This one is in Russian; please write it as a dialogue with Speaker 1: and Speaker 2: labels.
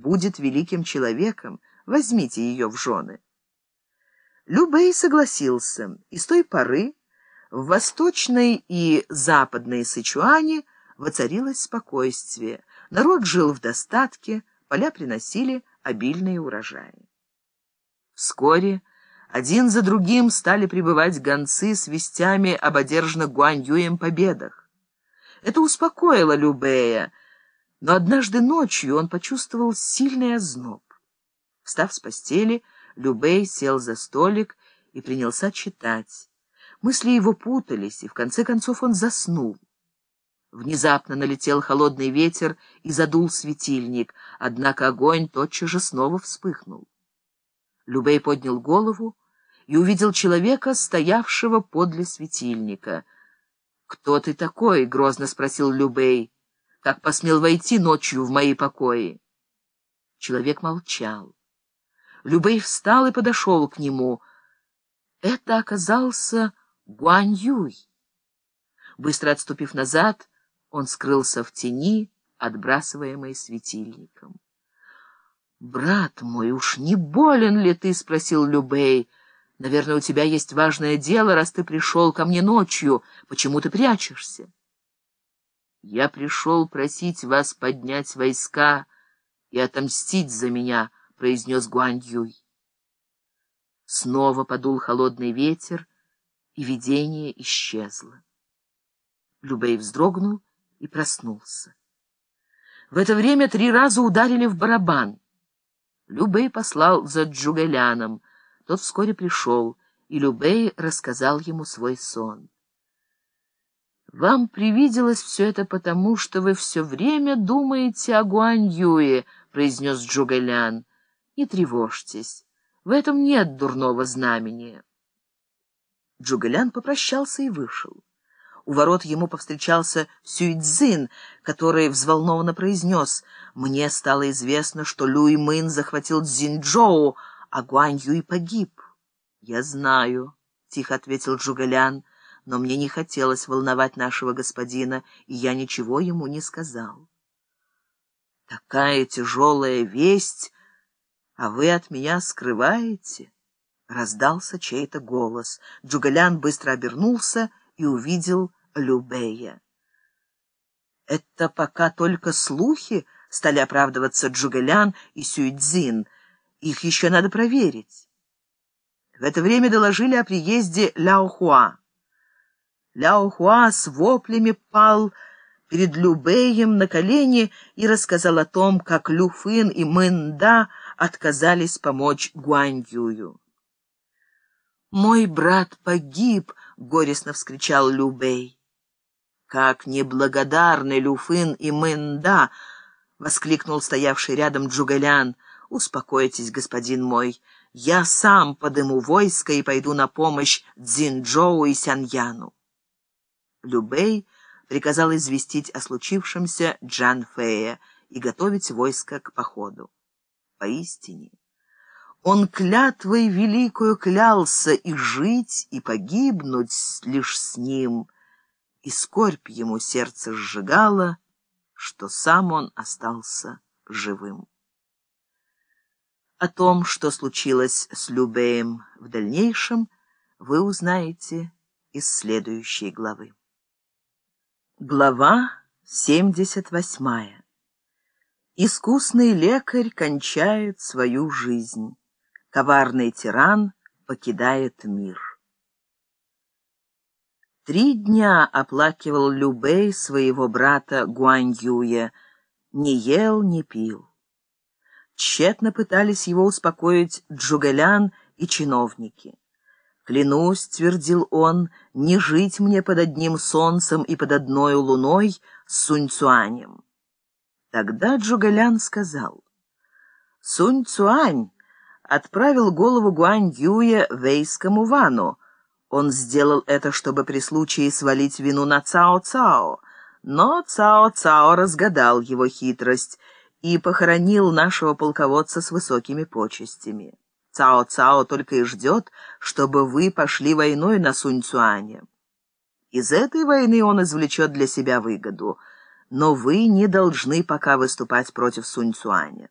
Speaker 1: будет великим человеком. Возьмите ее в жены». Любей согласился, и с той поры в восточной и западной Сычуане воцарилось спокойствие. Народ жил в достатке, поля приносили обильные урожаи. Вскоре один за другим стали прибывать гонцы с вестями об одержанных Гуаньюем победах. Это успокоило Любея, но однажды ночью он почувствовал сильный озноб. Встав с постели, Любей сел за столик и принялся читать. Мысли его путались, и в конце концов он заснул. Внезапно налетел холодный ветер и задул светильник, однако огонь тотчас же снова вспыхнул. Любей поднял голову и увидел человека, стоявшего подле светильника. «Кто ты такой?» — грозно спросил Любей. «Как посмел войти ночью в мои покои?» Человек молчал. Любей встал и подошел к нему. Это оказался Гуань Юй. Быстро отступив назад, он скрылся в тени, отбрасываемой светильником. «Брат мой, уж не болен ли ты?» — спросил Любей. «Наверное, у тебя есть важное дело, раз ты пришел ко мне ночью. Почему ты прячешься?» «Я пришел просить вас поднять войска и отомстить за меня», — произнес Гуань Юй. Снова подул холодный ветер, и видение исчезло. Любей вздрогнул и проснулся. В это время три раза ударили в барабан. Любей послал за Джугаляном. Тот вскоре пришел, и Любей рассказал ему свой сон. «Вам привиделось все это потому, что вы все время думаете о Гуаньюе», — произнес Джугалян. «Не тревожьтесь, в этом нет дурного знамения». Джугалян попрощался и вышел. У ворот ему повстречался Сюйцзин, который взволнованно произнес «Мне стало известно, что Люй Мын захватил Цзиньчжоу, а Гуань Юй погиб». «Я знаю», — тихо ответил Джугалян, «но мне не хотелось волновать нашего господина, и я ничего ему не сказал». «Такая тяжелая весть, а вы от меня скрываете?» Раздался чей-то голос. Джугалян быстро обернулся и увидел Любея. «Это пока только слухи», — стали оправдываться Джугалян и Сюйцзин. «Их еще надо проверить». В это время доложили о приезде Ляохуа. Ляохуа с воплями пал перед Любеем на колени и рассказал о том, как Люфын и Мэнда отказались помочь Гуаньюю. «Мой брат погиб!» — горестно вскричал Любей. «Как неблагодарны Люфын и Мэнда!» — воскликнул стоявший рядом Джугалян. «Успокойтесь, господин мой, я сам подыму войско и пойду на помощь Цзиньчжоу и Сяньяну». Любей приказал известить о случившемся Джан Фэя и готовить войско к походу. Поистине, он клятвой великую клялся и жить, и погибнуть лишь с ним, и скорбь ему сердце сжигало, что сам он остался живым. О том, что случилось с Любеем в дальнейшем, вы узнаете из следующей главы. Глава 78. Искусный лекарь кончает свою жизнь коварный тиран покидает мир. Три дня оплакивал Любей своего брата Гуаньюя, не ел, не пил. Тщетно пытались его успокоить Джугалян и чиновники. «Клянусь», — твердил он, — «не жить мне под одним солнцем и под одной луной с Сунь-Цуанем». Тогда Джугалян сказал, «Сунь-Цуань, отправил голову Гуань Юя вейскому Вану. Он сделал это, чтобы при случае свалить вину на Цао-Цао. Но Цао-Цао разгадал его хитрость и похоронил нашего полководца с высокими почестями. Цао-Цао только и ждет, чтобы вы пошли войной на Сунь-Цуане. Из этой войны он извлечет для себя выгоду, но вы не должны пока выступать против Сунь-Цуаня.